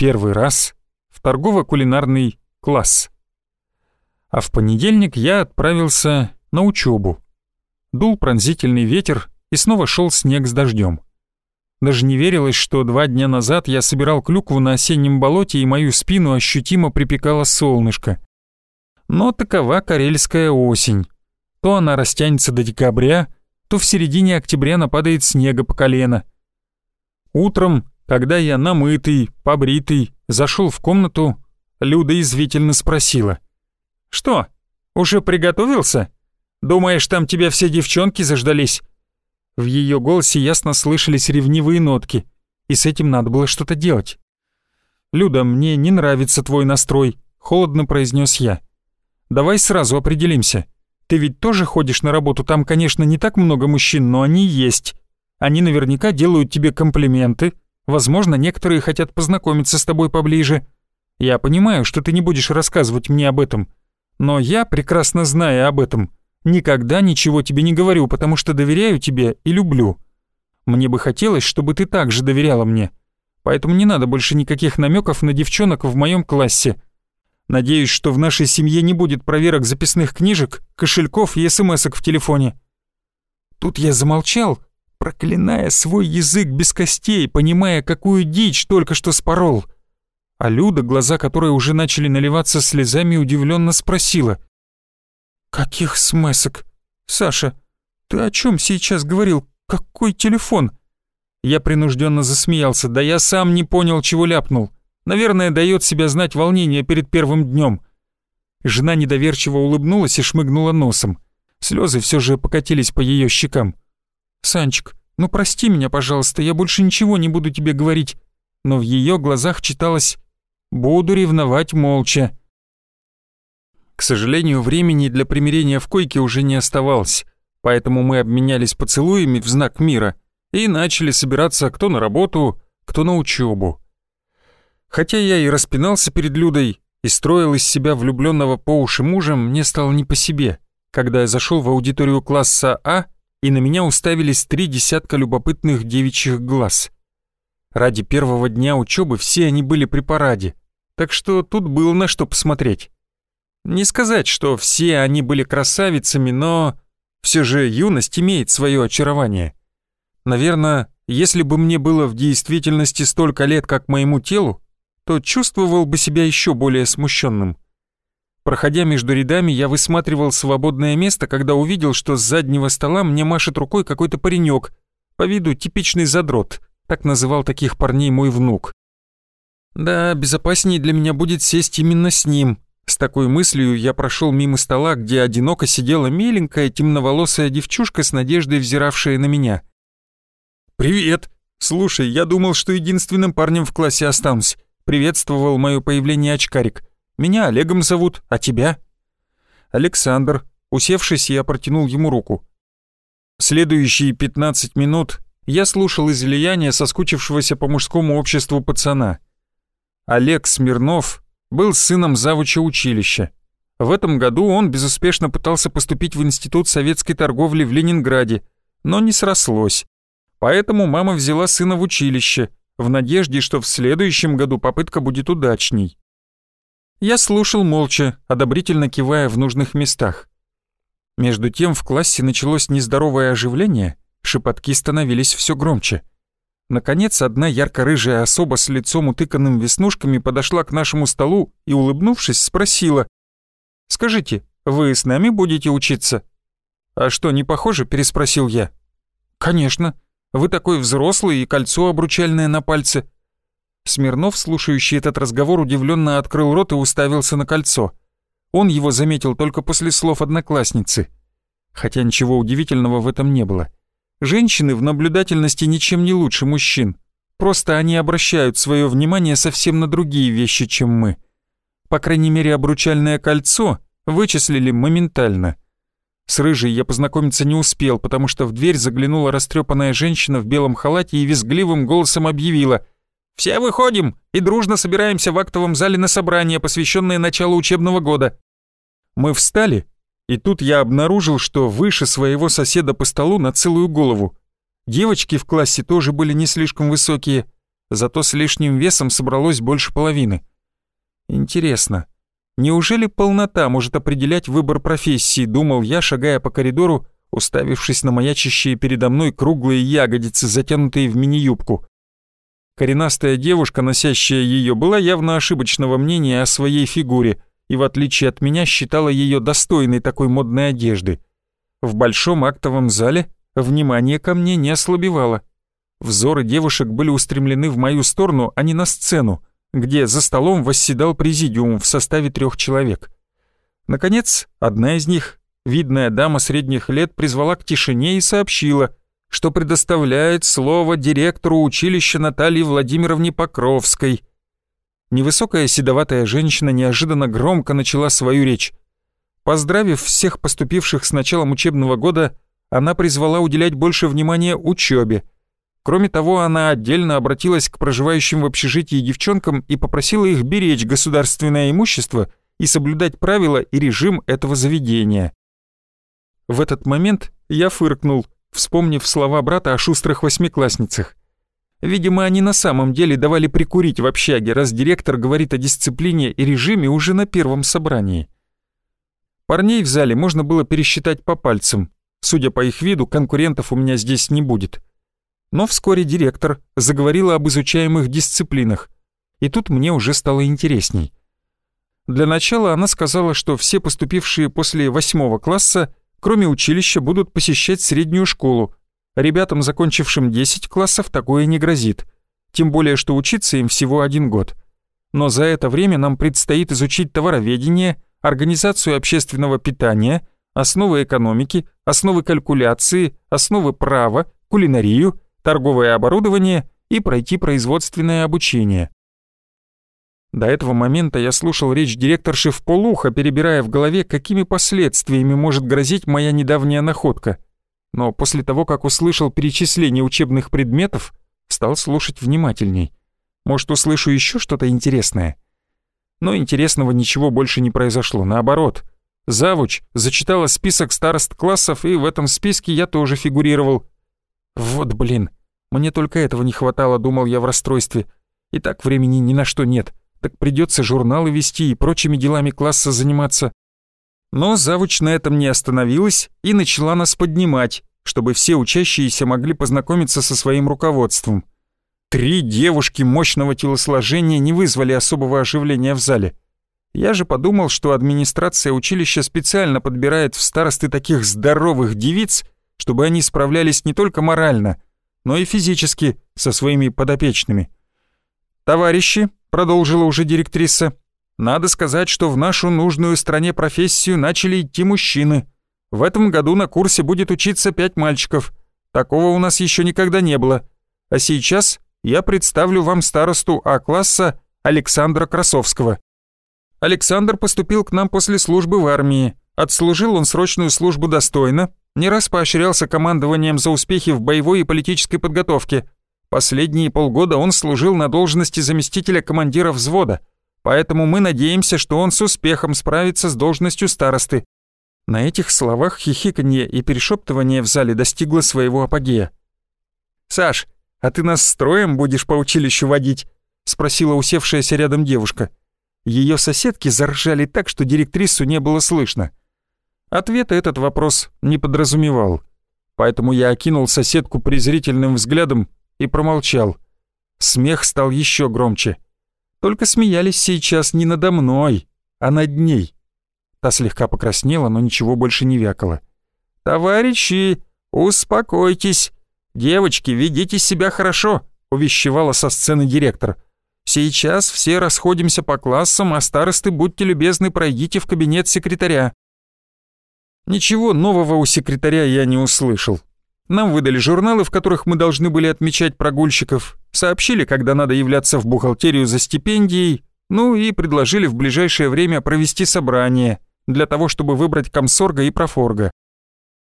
первый раз в торгово-кулинарный класс. А в понедельник я отправился на учебу. Дул пронзительный ветер, и снова шел снег с дождем. Даже не верилось, что два дня назад я собирал клюкву на осеннем болоте, и мою спину ощутимо припекало солнышко. Но такова карельская осень. То она растянется до декабря, то в середине октября нападает снега по колено. Утром, когда я намытый, побритый, зашел в комнату, Люда извительно спросила. «Что, уже приготовился? Думаешь, там тебя все девчонки заждались?» В ее голосе ясно слышались ревнивые нотки, и с этим надо было что-то делать. «Люда, мне не нравится твой настрой», — холодно произнес я. «Давай сразу определимся. Ты ведь тоже ходишь на работу, там, конечно, не так много мужчин, но они есть. Они наверняка делают тебе комплименты. Возможно, некоторые хотят познакомиться с тобой поближе. Я понимаю, что ты не будешь рассказывать мне об этом, но я, прекрасно зная об этом, Никогда ничего тебе не говорю, потому что доверяю тебе и люблю. Мне бы хотелось, чтобы ты также доверяла мне. Поэтому не надо больше никаких намеков на девчонок в моем классе. Надеюсь, что в нашей семье не будет проверок записных книжек, кошельков и смс-ок в телефоне». Тут я замолчал, проклиная свой язык без костей, понимая, какую дичь только что спорол. А Люда, глаза которой уже начали наливаться слезами, удивленно спросила. «Каких смесок? Саша, ты о чем сейчас говорил? Какой телефон?» Я принужденно засмеялся, да я сам не понял, чего ляпнул. Наверное, дает себя знать волнение перед первым днем. Жена недоверчиво улыбнулась и шмыгнула носом. Слезы все же покатились по ее щекам. «Санчик, ну прости меня, пожалуйста, я больше ничего не буду тебе говорить». Но в ее глазах читалось «Буду ревновать молча». К сожалению, времени для примирения в койке уже не оставалось, поэтому мы обменялись поцелуями в знак мира и начали собираться кто на работу, кто на учебу. Хотя я и распинался перед Людой и строил из себя влюбленного по уши мужа, мне стало не по себе, когда я зашел в аудиторию класса А, и на меня уставились три десятка любопытных девичьих глаз. Ради первого дня учебы все они были при параде, так что тут было на что посмотреть. Не сказать, что все они были красавицами, но все же юность имеет свое очарование. Наверное, если бы мне было в действительности столько лет, как моему телу, то чувствовал бы себя еще более смущенным. Проходя между рядами, я высматривал свободное место, когда увидел, что с заднего стола мне машет рукой какой-то паренек, по виду типичный задрот, так называл таких парней мой внук. Да, безопаснее для меня будет сесть именно с ним, с такой мыслью я прошел мимо стола, где одиноко сидела миленькая темноволосая девчушка с надеждой взиравшая на меня. «Привет! Слушай, я думал, что единственным парнем в классе останусь», приветствовал мое появление очкарик. «Меня Олегом зовут, а тебя?» «Александр». Усевшись, я протянул ему руку. Следующие 15 минут я слушал излияние соскучившегося по мужскому обществу пацана. Олег Смирнов был сыном завуча училища. В этом году он безуспешно пытался поступить в Институт советской торговли в Ленинграде, но не срослось. Поэтому мама взяла сына в училище, в надежде, что в следующем году попытка будет удачней. Я слушал молча, одобрительно кивая в нужных местах. Между тем в классе началось нездоровое оживление, шепотки становились все громче. Наконец, одна ярко-рыжая особа с лицом утыканным веснушками подошла к нашему столу и, улыбнувшись, спросила. «Скажите, вы с нами будете учиться?» «А что, не похоже?» – переспросил я. «Конечно. Вы такой взрослый и кольцо обручальное на пальце». Смирнов, слушающий этот разговор, удивленно открыл рот и уставился на кольцо. Он его заметил только после слов одноклассницы. Хотя ничего удивительного в этом не было. Женщины в наблюдательности ничем не лучше мужчин. Просто они обращают свое внимание совсем на другие вещи, чем мы. По крайней мере, обручальное кольцо вычислили моментально. С рыжей я познакомиться не успел, потому что в дверь заглянула растрепанная женщина в белом халате и визгливым голосом объявила «Все выходим и дружно собираемся в актовом зале на собрание, посвященное началу учебного года». Мы встали и тут я обнаружил, что выше своего соседа по столу на целую голову. Девочки в классе тоже были не слишком высокие. зато с лишним весом собралось больше половины. Интересно, неужели полнота может определять выбор профессии, думал я, шагая по коридору, уставившись на маячащие передо мной круглые ягодицы, затянутые в мини-юбку. Коренастая девушка, носящая ее, была явно ошибочного мнения о своей фигуре и, в отличие от меня, считала ее достойной такой модной одежды. В большом актовом зале внимание ко мне не ослабевало. Взоры девушек были устремлены в мою сторону, а не на сцену, где за столом восседал президиум в составе трех человек. Наконец, одна из них, видная дама средних лет, призвала к тишине и сообщила, что предоставляет слово директору училища Наталье Владимировне Покровской. Невысокая седоватая женщина неожиданно громко начала свою речь. Поздравив всех поступивших с началом учебного года, она призвала уделять больше внимания учебе. Кроме того, она отдельно обратилась к проживающим в общежитии девчонкам и попросила их беречь государственное имущество и соблюдать правила и режим этого заведения. В этот момент я фыркнул, вспомнив слова брата о шустрых восьмиклассницах. Видимо, они на самом деле давали прикурить в общаге, раз директор говорит о дисциплине и режиме уже на первом собрании. Парней в зале можно было пересчитать по пальцам. Судя по их виду, конкурентов у меня здесь не будет. Но вскоре директор заговорила об изучаемых дисциплинах, и тут мне уже стало интересней. Для начала она сказала, что все поступившие после восьмого класса, кроме училища, будут посещать среднюю школу. Ребятам, закончившим 10 классов, такое не грозит. Тем более, что учиться им всего один год. Но за это время нам предстоит изучить товароведение, организацию общественного питания, основы экономики, основы калькуляции, основы права, кулинарию, торговое оборудование и пройти производственное обучение. До этого момента я слушал речь директорши в полухо, перебирая в голове, какими последствиями может грозить моя недавняя находка. Но после того, как услышал перечисление учебных предметов, стал слушать внимательней. Может, услышу еще что-то интересное? Но интересного ничего больше не произошло, наоборот. Завуч зачитала список старост классов, и в этом списке я тоже фигурировал. Вот блин, мне только этого не хватало, думал я в расстройстве. И так времени ни на что нет, так придется журналы вести и прочими делами класса заниматься. Но завуч на этом не остановилась и начала нас поднимать, чтобы все учащиеся могли познакомиться со своим руководством. Три девушки мощного телосложения не вызвали особого оживления в зале. Я же подумал, что администрация училища специально подбирает в старосты таких здоровых девиц, чтобы они справлялись не только морально, но и физически со своими подопечными. «Товарищи», — продолжила уже директриса, — «надо сказать, что в нашу нужную стране профессию начали идти мужчины. В этом году на курсе будет учиться пять мальчиков. Такого у нас еще никогда не было. А сейчас я представлю вам старосту А-класса Александра Красовского. Александр поступил к нам после службы в армии. Отслужил он срочную службу достойно, не раз поощрялся командованием за успехи в боевой и политической подготовке. Последние полгода он служил на должности заместителя командира взвода, поэтому мы надеемся, что он с успехом справится с должностью старосты. На этих словах хихиканье и перешептывание в зале достигло своего апогея. «Саш, «А ты нас строем будешь по училищу водить?» — спросила усевшаяся рядом девушка. Ее соседки заржали так, что директрису не было слышно. Ответа этот вопрос не подразумевал, поэтому я окинул соседку презрительным взглядом и промолчал. Смех стал еще громче. Только смеялись сейчас не надо мной, а над ней. Та слегка покраснела, но ничего больше не вякала. «Товарищи, успокойтесь!» «Девочки, ведите себя хорошо», — увещевала со сцены директор. «Сейчас все расходимся по классам, а старосты, будьте любезны, пройдите в кабинет секретаря». Ничего нового у секретаря я не услышал. Нам выдали журналы, в которых мы должны были отмечать прогульщиков, сообщили, когда надо являться в бухгалтерию за стипендией, ну и предложили в ближайшее время провести собрание для того, чтобы выбрать комсорга и профорга.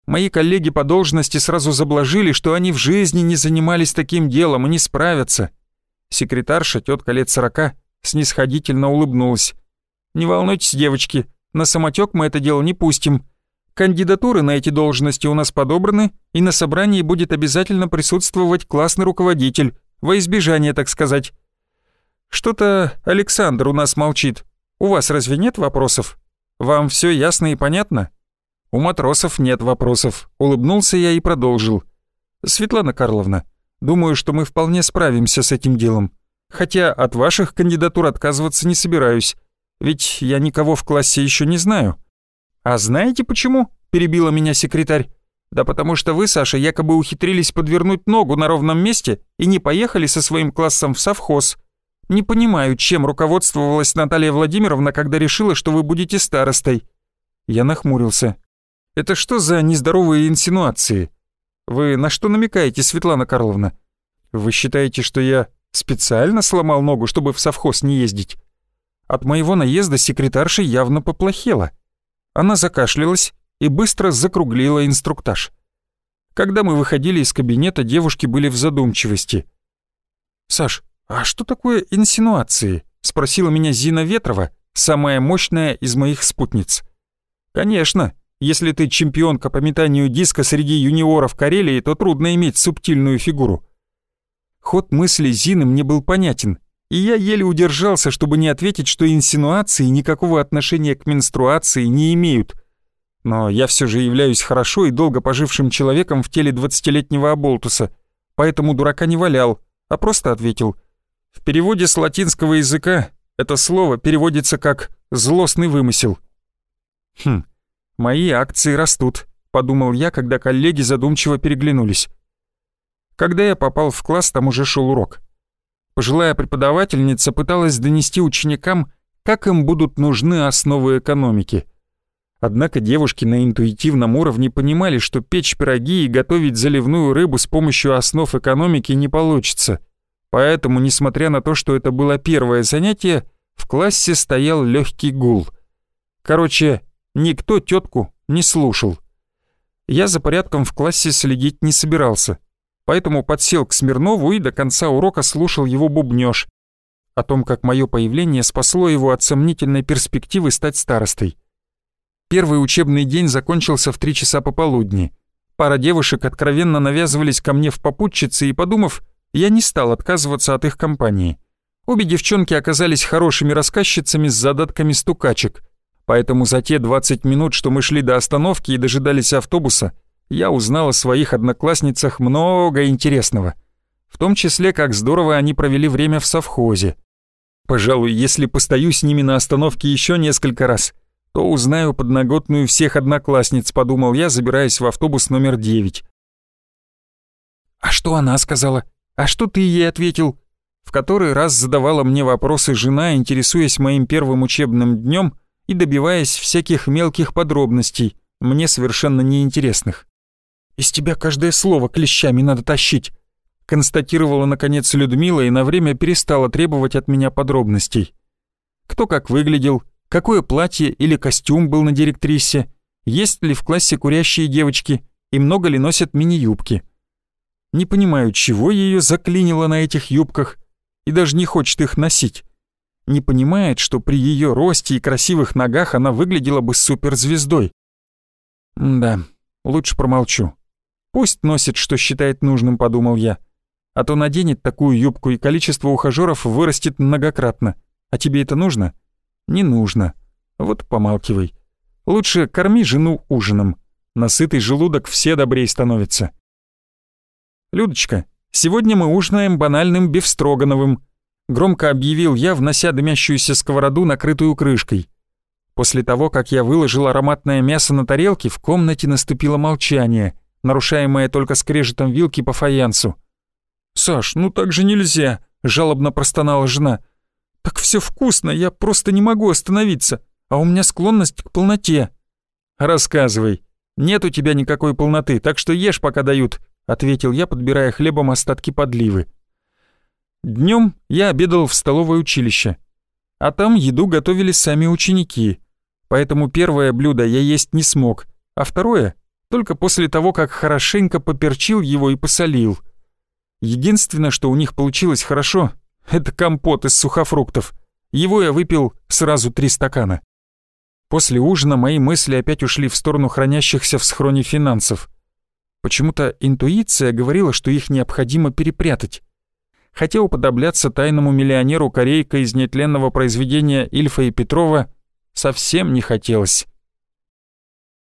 Мои коллеги по должности сразу заблажили, что они в жизни не занимались таким делом и не справятся. Секретарша, тетка лет сорока, снисходительно улыбнулась. «Не волнуйтесь, девочки, на самотек мы это дело не пустим. Кандидатуры на эти должности у нас подобраны, и на собрании будет обязательно присутствовать классный руководитель, во избежание, так сказать. Что-то Александр у нас молчит. У вас разве нет вопросов? Вам все ясно и понятно? У матросов нет вопросов. Улыбнулся я и продолжил. Светлана Карловна, думаю, что мы вполне справимся с этим делом. Хотя от ваших кандидатур отказываться не собираюсь. Ведь я никого в классе еще не знаю. А знаете почему? Перебила меня секретарь. Да потому что вы, Саша, якобы ухитрились подвернуть ногу на ровном месте и не поехали со своим классом в совхоз. Не понимаю, чем руководствовалась Наталья Владимировна, когда решила, что вы будете старостой. Я нахмурился. Это что за нездоровые инсинуации? Вы на что намекаете, Светлана Карловна? Вы считаете, что я специально сломал ногу, чтобы в совхоз не ездить? От моего наезда секретарша явно поплохела. Она закашлялась и быстро закруглила инструктаж. Когда мы выходили из кабинета, девушки были в задумчивости. «Саш, а что такое инсинуации?» — спросила меня Зина Ветрова, самая мощная из моих спутниц. «Конечно, если ты чемпионка по метанию диска среди юниоров Карелии, то трудно иметь субтильную фигуру». Ход мысли Зины мне был понятен, и я еле удержался, чтобы не ответить, что инсинуации никакого отношения к менструации не имеют — но я все же являюсь хорошо и долго пожившим человеком в теле двадцатилетнего оболтуса, поэтому дурака не валял, а просто ответил. В переводе с латинского языка это слово переводится как «злостный вымысел». «Хм, мои акции растут», — подумал я, когда коллеги задумчиво переглянулись. Когда я попал в класс, там уже шел урок. Пожилая преподавательница пыталась донести ученикам, как им будут нужны основы экономики — Однако девушки на интуитивном уровне понимали, что печь пироги и готовить заливную рыбу с помощью основ экономики не получится. Поэтому, несмотря на то, что это было первое занятие, в классе стоял легкий гул. Короче, никто тетку не слушал. Я за порядком в классе следить не собирался, поэтому подсел к Смирнову и до конца урока слушал его бубнёж о том, как мое появление спасло его от сомнительной перспективы стать старостой. Первый учебный день закончился в три часа пополудни. Пара девушек откровенно навязывались ко мне в попутчице, и, подумав, я не стал отказываться от их компании. Обе девчонки оказались хорошими рассказчицами с задатками стукачек, поэтому за те 20 минут, что мы шли до остановки и дожидались автобуса, я узнал о своих одноклассницах много интересного. В том числе, как здорово они провели время в совхозе. Пожалуй, если постою с ними на остановке еще несколько раз, то узнаю подноготную всех одноклассниц, подумал я, забираясь в автобус номер 9. «А что она сказала? А что ты ей ответил?» В который раз задавала мне вопросы жена, интересуясь моим первым учебным днем и добиваясь всяких мелких подробностей, мне совершенно неинтересных. «Из тебя каждое слово клещами надо тащить», констатировала наконец Людмила и на время перестала требовать от меня подробностей. Кто как выглядел, какое платье или костюм был на директрисе, есть ли в классе курящие девочки и много ли носят мини-юбки. Не понимаю, чего ее заклинило на этих юбках и даже не хочет их носить. Не понимает, что при ее росте и красивых ногах она выглядела бы суперзвездой. Да, лучше промолчу. Пусть носит, что считает нужным, подумал я. А то наденет такую юбку, и количество ухажеров вырастет многократно. А тебе это нужно? Не нужно. Вот помалкивай. Лучше корми жену ужином. На сытый желудок все добрей становятся. «Людочка, сегодня мы ужинаем банальным бифстрогановым», громко объявил я, внося дымящуюся сковороду, накрытую крышкой. После того, как я выложил ароматное мясо на тарелке, в комнате наступило молчание, нарушаемое только скрежетом вилки по фаянсу. «Саш, ну так же нельзя», — жалобно простонала жена. «Так все вкусно, я просто не могу остановиться, а у меня склонность к полноте». «Рассказывай. Нет у тебя никакой полноты, так что ешь, пока дают», — ответил я, подбирая хлебом остатки подливы. Днем я обедал в столовое училище, а там еду готовили сами ученики, поэтому первое блюдо я есть не смог, а второе — только после того, как хорошенько поперчил его и посолил. Единственное, что у них получилось хорошо, это компот из сухофруктов. Его я выпил сразу три стакана. После ужина мои мысли опять ушли в сторону хранящихся в схроне финансов. Почему-то интуиция говорила, что их необходимо перепрятать. хотя уподобляться тайному миллионеру корейка из нетленного произведения Ильфа и Петрова совсем не хотелось.